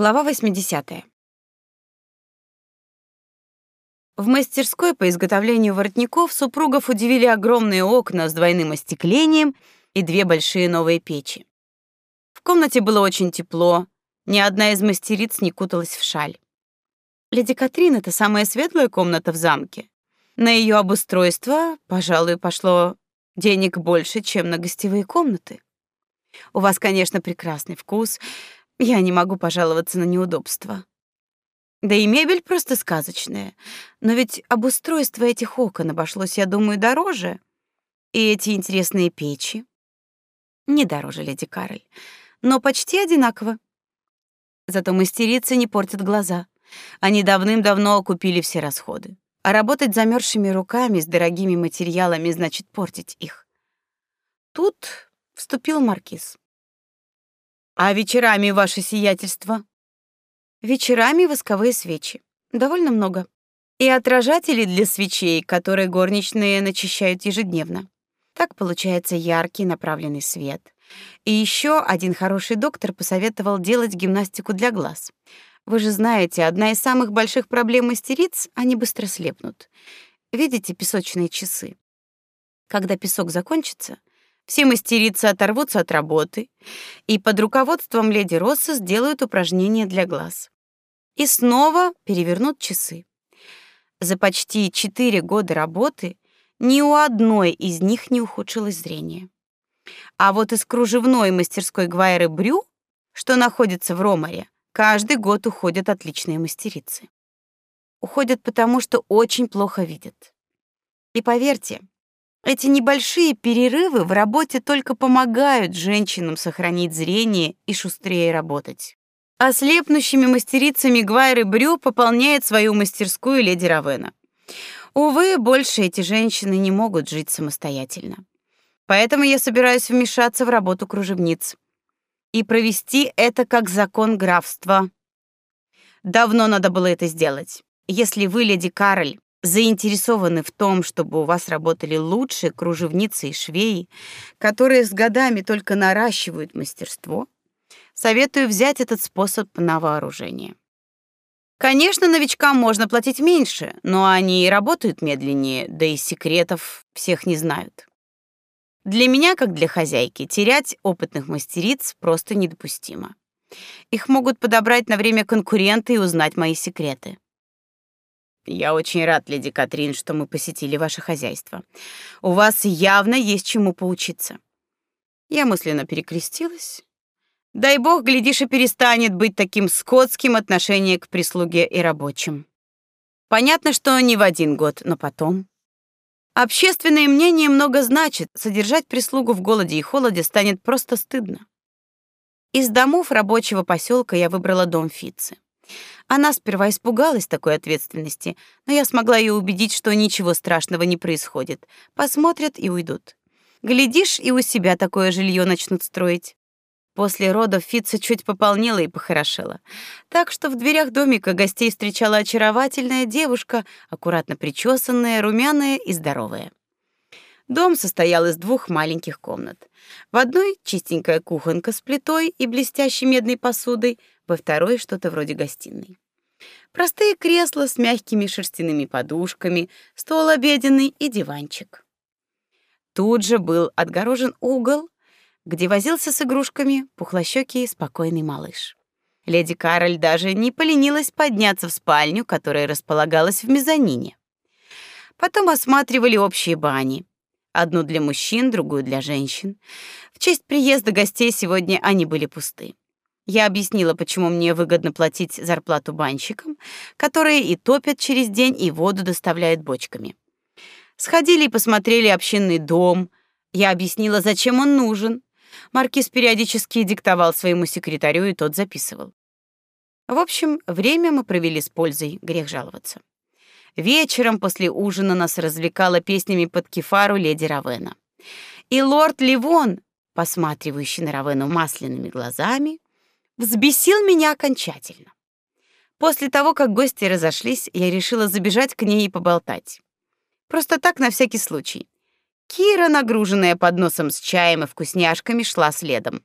Глава 80. В мастерской по изготовлению воротников супругов удивили огромные окна с двойным остеклением и две большие новые печи. В комнате было очень тепло, ни одна из мастериц не куталась в шаль. Леди Катрин — это самая светлая комната в замке. На ее обустройство, пожалуй, пошло денег больше, чем на гостевые комнаты. У вас, конечно, прекрасный вкус — я не могу пожаловаться на неудобства. Да и мебель просто сказочная. Но ведь обустройство этих окон обошлось, я думаю, дороже. И эти интересные печи не дороже, леди Кароль, но почти одинаково. Зато мастерицы не портят глаза. Они давным-давно окупили все расходы. А работать замерзшими руками с дорогими материалами значит портить их. Тут вступил маркиз. А вечерами ваше сиятельство? Вечерами восковые свечи. Довольно много. И отражатели для свечей, которые горничные начищают ежедневно. Так получается яркий направленный свет. И еще один хороший доктор посоветовал делать гимнастику для глаз. Вы же знаете, одна из самых больших проблем мастериц они быстро слепнут. Видите песочные часы? Когда песок закончится, все мастерицы оторвутся от работы и под руководством леди Росса сделают упражнения для глаз. И снова перевернут часы. За почти четыре года работы ни у одной из них не ухудшилось зрение. А вот из кружевной мастерской Гвайры Брю, что находится в Ромаре, каждый год уходят отличные мастерицы. Уходят потому, что очень плохо видят. И поверьте, эти небольшие перерывы в работе только помогают женщинам сохранить зрение и шустрее работать. Ослепнущими мастерицами Гвайры Брю пополняет свою мастерскую леди Равена. Увы, больше эти женщины не могут жить самостоятельно. Поэтому я собираюсь вмешаться в работу кружевниц и провести это как закон графства. Давно надо было это сделать. Если вы, леди Кароль, заинтересованы в том, чтобы у вас работали лучшие кружевницы и швеи, которые с годами только наращивают мастерство, советую взять этот способ на вооружение. Конечно, новичкам можно платить меньше, но они и работают медленнее, да и секретов всех не знают. Для меня, как для хозяйки, терять опытных мастериц просто недопустимо. Их могут подобрать на время конкуренты и узнать мои секреты. Я очень рад, леди Катрин, что мы посетили ваше хозяйство. У вас явно есть чему поучиться. Я мысленно перекрестилась. Дай бог, глядишь, и перестанет быть таким скотским отношение к прислуге и рабочим. Понятно, что не в один год, но потом. Общественное мнение много значит. Содержать прислугу в голоде и холоде станет просто стыдно. Из домов рабочего поселка я выбрала дом Фицы. Она сперва испугалась такой ответственности, но я смогла ее убедить, что ничего страшного не происходит. Посмотрят и уйдут. Глядишь, и у себя такое жилье начнут строить. После родов Фитца чуть пополнела и похорошела. Так что в дверях домика гостей встречала очаровательная девушка, аккуратно причесанная, румяная и здоровая. Дом состоял из двух маленьких комнат. В одной чистенькая кухонка с плитой и блестящей медной посудой, во второй что-то вроде гостиной. Простые кресла с мягкими шерстяными подушками, стол обеденный и диванчик. Тут же был отгорожен угол, где возился с игрушками пухлощёкий спокойный малыш. Леди Кароль даже не поленилась подняться в спальню, которая располагалась в мезонине. Потом осматривали общие бани. Одну для мужчин, другую для женщин. В честь приезда гостей сегодня они были пусты. Я объяснила, почему мне выгодно платить зарплату банщикам, которые и топят через день, и воду доставляют бочками. Сходили и посмотрели общинный дом. Я объяснила, зачем он нужен. Маркиз периодически диктовал своему секретарю, и тот записывал. В общем, время мы провели с пользой, грех жаловаться. Вечером после ужина нас развлекала песнями под кефару леди Равена. И лорд Ливон, посматривающий на Равену масляными глазами, взбесил меня окончательно. После того, как гости разошлись, я решила забежать к ней и поболтать. Просто так на всякий случай. Кира, нагруженная подносом с чаем и вкусняшками, шла следом.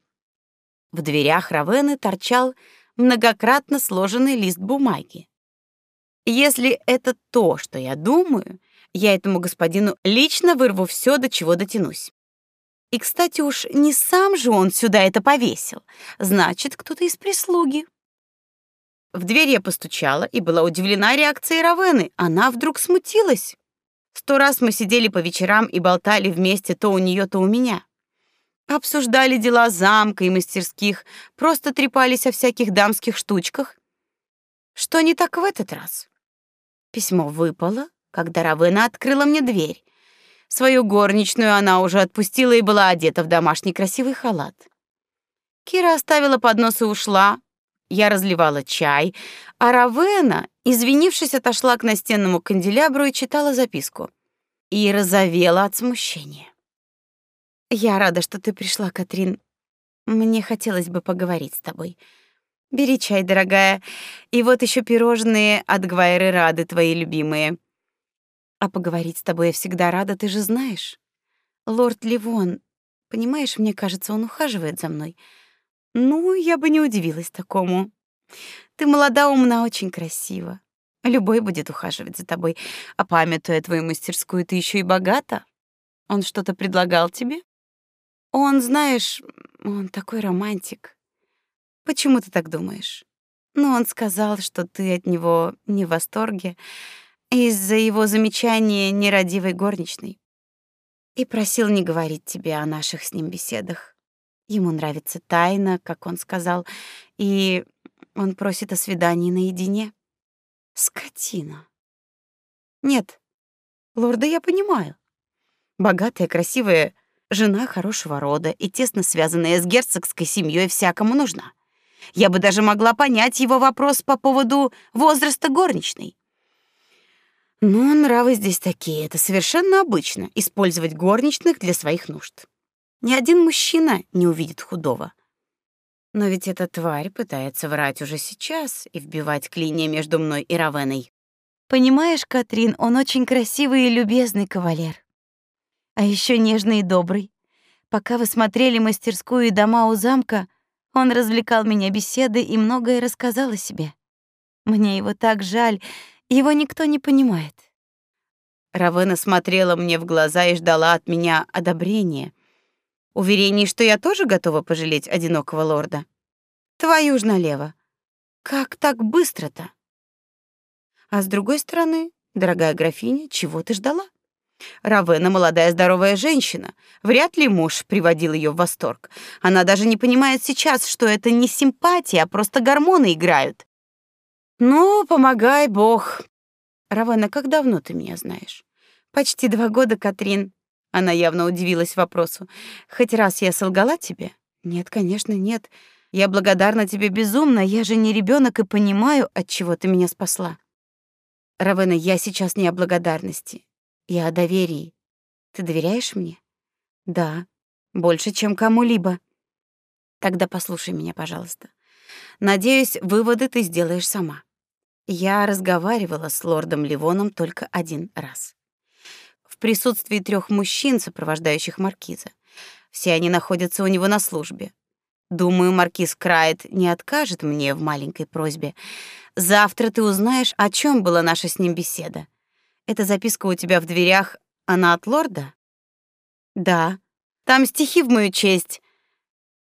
В дверях Равены торчал многократно сложенный лист бумаги. Если это то, что я думаю, я этому господину лично вырву все, до чего дотянусь. И, кстати, уж не сам же он сюда это повесил. Значит, кто-то из прислуги. В дверь я постучала и была удивлена реакцией Равены. Она вдруг смутилась. Сто раз мы сидели по вечерам и болтали вместе то у нее, то у меня. Обсуждали дела замка и мастерских, просто трепались о всяких дамских штучках. Что не так в этот раз? Письмо выпало, когда Равена открыла мне дверь. Свою горничную она уже отпустила и была одета в домашний красивый халат. Кира оставила поднос и ушла. Я разливала чай, а Равена, извинившись, отошла к настенному канделябру и читала записку. И разовела от смущения. Я рада, что ты пришла, Катрин. Мне хотелось бы поговорить с тобой. Бери чай, дорогая. И вот еще пирожные от Гвайры Рады, твои любимые. А поговорить с тобой я всегда рада, ты же знаешь. Лорд Ливон, понимаешь, мне кажется, он ухаживает за мной. Ну, я бы не удивилась такому. Ты молода, умна, очень красива. Любой будет ухаживать за тобой. А памятуя твою мастерскую, ты еще и богата. Он что-то предлагал тебе? Он, знаешь, он такой романтик. Почему ты так думаешь? Ну, он сказал, что ты от него не в восторге из-за его замечания нерадивой горничной. И просил не говорить тебе о наших с ним беседах. Ему нравится тайна, как он сказал, и он просит о свидании наедине. Скотина. Нет, лорда я понимаю. Богатая, красивая жена хорошего рода и тесно связанная с герцогской семьей всякому нужна. Я бы даже могла понять его вопрос по поводу возраста горничной. Но нравы здесь такие, это совершенно обычно использовать горничных для своих нужд. Ни один мужчина не увидит худого. Но ведь эта тварь пытается врать уже сейчас и вбивать клинья между мной и Равеной. Понимаешь, Катрин, он очень красивый и любезный кавалер. А еще нежный и добрый. Пока вы смотрели мастерскую и дома у замка, он развлекал меня беседой и многое рассказал о себе. Мне его так жаль, его никто не понимает. Равена смотрела мне в глаза и ждала от меня одобрения, уверений, что я тоже готова пожалеть одинокого лорда. Твою ж налево. Как так быстро-то? А с другой стороны, дорогая графиня, чего ты ждала? Равена молодая здоровая женщина. Вряд ли муж приводил ее в восторг. Она даже не понимает сейчас, что это не симпатия, а просто гормоны играют. Ну, помогай, Бог. Равена, как давно ты меня знаешь? Почти два года, Катрин. Она явно удивилась вопросу. Хоть раз я солгала тебе? Нет, конечно, нет. Я благодарна тебе безумно. Я же не ребенок и понимаю, от чего ты меня спасла. Равена, я сейчас не о благодарности. Я о доверии. Ты доверяешь мне? Да, больше, чем кому-либо. Тогда послушай меня, пожалуйста. Надеюсь, выводы ты сделаешь сама. Я разговаривала с лордом Ливоном только один раз. В присутствии трех мужчин, сопровождающих маркиза. Все они находятся у него на службе. Думаю, маркиз Крайт не откажет мне в маленькой просьбе. Завтра ты узнаешь, о чем была наша с ним беседа. Эта записка у тебя в дверях, она от лорда? Да. Там стихи в мою честь.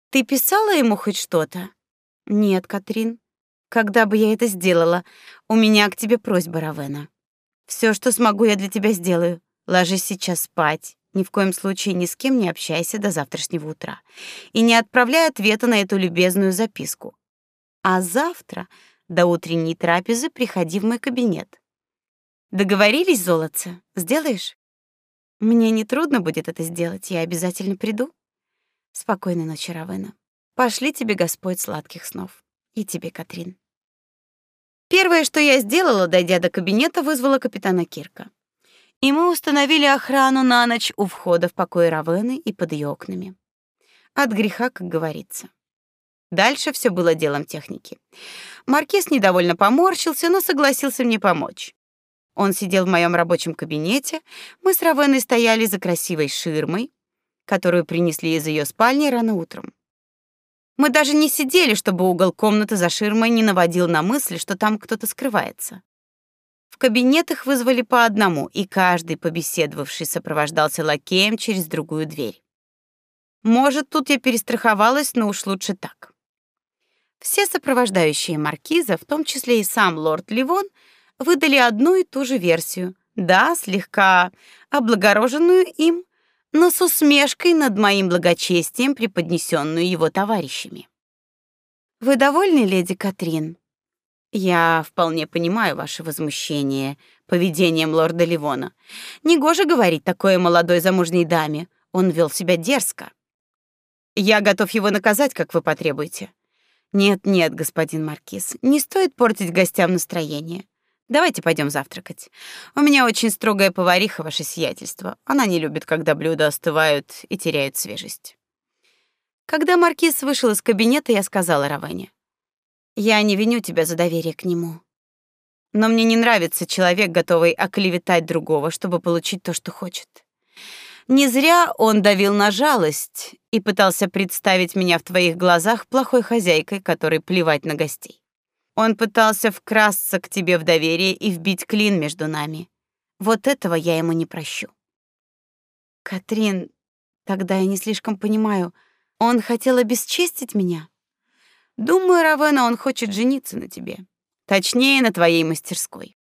Ты писала ему хоть что-то? Нет, Катрин. Когда бы я это сделала? У меня к тебе просьба, Равена. Все, что смогу, я для тебя сделаю. Ложись сейчас спать. Ни в коем случае ни с кем не общайся до завтрашнего утра. И не отправляй ответа на эту любезную записку. А завтра до утренней трапезы приходи в мой кабинет. Договорились, золотце? Сделаешь? Мне не трудно будет это сделать, я обязательно приду. Спокойной ночи, Равена. Пошли тебе Господь сладких снов. И тебе, Катрин. Первое, что я сделала, дойдя до кабинета, вызвала капитана Кирка. И мы установили охрану на ночь у входа в покой Равены и под ее окнами. От греха, как говорится. Дальше все было делом техники. Маркиз недовольно поморщился, но согласился мне помочь. Он сидел в моем рабочем кабинете, мы с Равеной стояли за красивой ширмой, которую принесли из ее спальни рано утром. Мы даже не сидели, чтобы угол комнаты за ширмой не наводил на мысль, что там кто-то скрывается. В кабинет их вызвали по одному, и каждый побеседовавший сопровождался лакеем через другую дверь. Может, тут я перестраховалась, но уж лучше так. Все сопровождающие маркиза, в том числе и сам лорд Ливон, выдали одну и ту же версию. Да, слегка облагороженную им, но с усмешкой над моим благочестием, преподнесенную его товарищами. Вы довольны, леди Катрин? Я вполне понимаю ваше возмущение поведением лорда Ливона. Негоже говорить такое молодой замужней даме. Он вел себя дерзко. Я готов его наказать, как вы потребуете. Нет, нет, господин маркиз, не стоит портить гостям настроение. Давайте пойдем завтракать. У меня очень строгая повариха, ваше сиятельство. Она не любит, когда блюда остывают и теряют свежесть. Когда маркиз вышел из кабинета, я сказала Равене: "Я не виню тебя за доверие к нему. Но мне не нравится человек, готовый оклеветать другого, чтобы получить то, что хочет. Не зря он давил на жалость и пытался представить меня в твоих глазах плохой хозяйкой, которой плевать на гостей. Он пытался вкрасться к тебе в доверие и вбить клин между нами. Вот этого я ему не прощу. Катрин, тогда я не слишком понимаю, он хотел обесчестить меня? Думаю, Равена, он хочет жениться на тебе. Точнее, на твоей мастерской.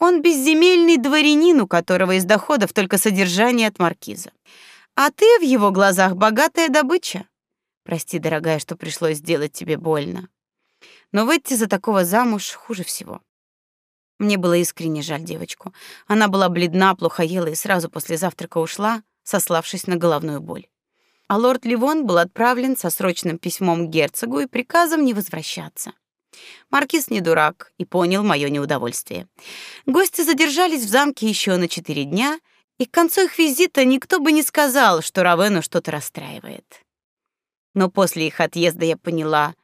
Он безземельный дворянин, у которого из доходов только содержание от маркиза. А ты в его глазах богатая добыча. Прости, дорогая, что пришлось сделать тебе больно. Но выйти за такого замуж хуже всего. Мне было искренне жаль девочку. Она была бледна, плохо ела и сразу после завтрака ушла, сославшись на головную боль. А лорд Ливон был отправлен со срочным письмом к герцогу и приказом не возвращаться. Маркиз не дурак и понял мое неудовольствие. Гости задержались в замке еще на четыре дня, и к концу их визита никто бы не сказал, что Равену что-то расстраивает. Но после их отъезда я поняла,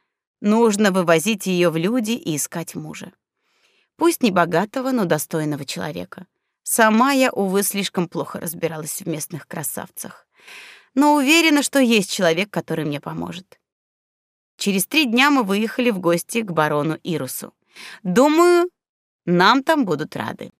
нужно вывозить ее в люди и искать мужа. Пусть не богатого, но достойного человека. Сама я, увы, слишком плохо разбиралась в местных красавцах. Но уверена, что есть человек, который мне поможет. Через три дня мы выехали в гости к барону Ирусу. Думаю, нам там будут рады.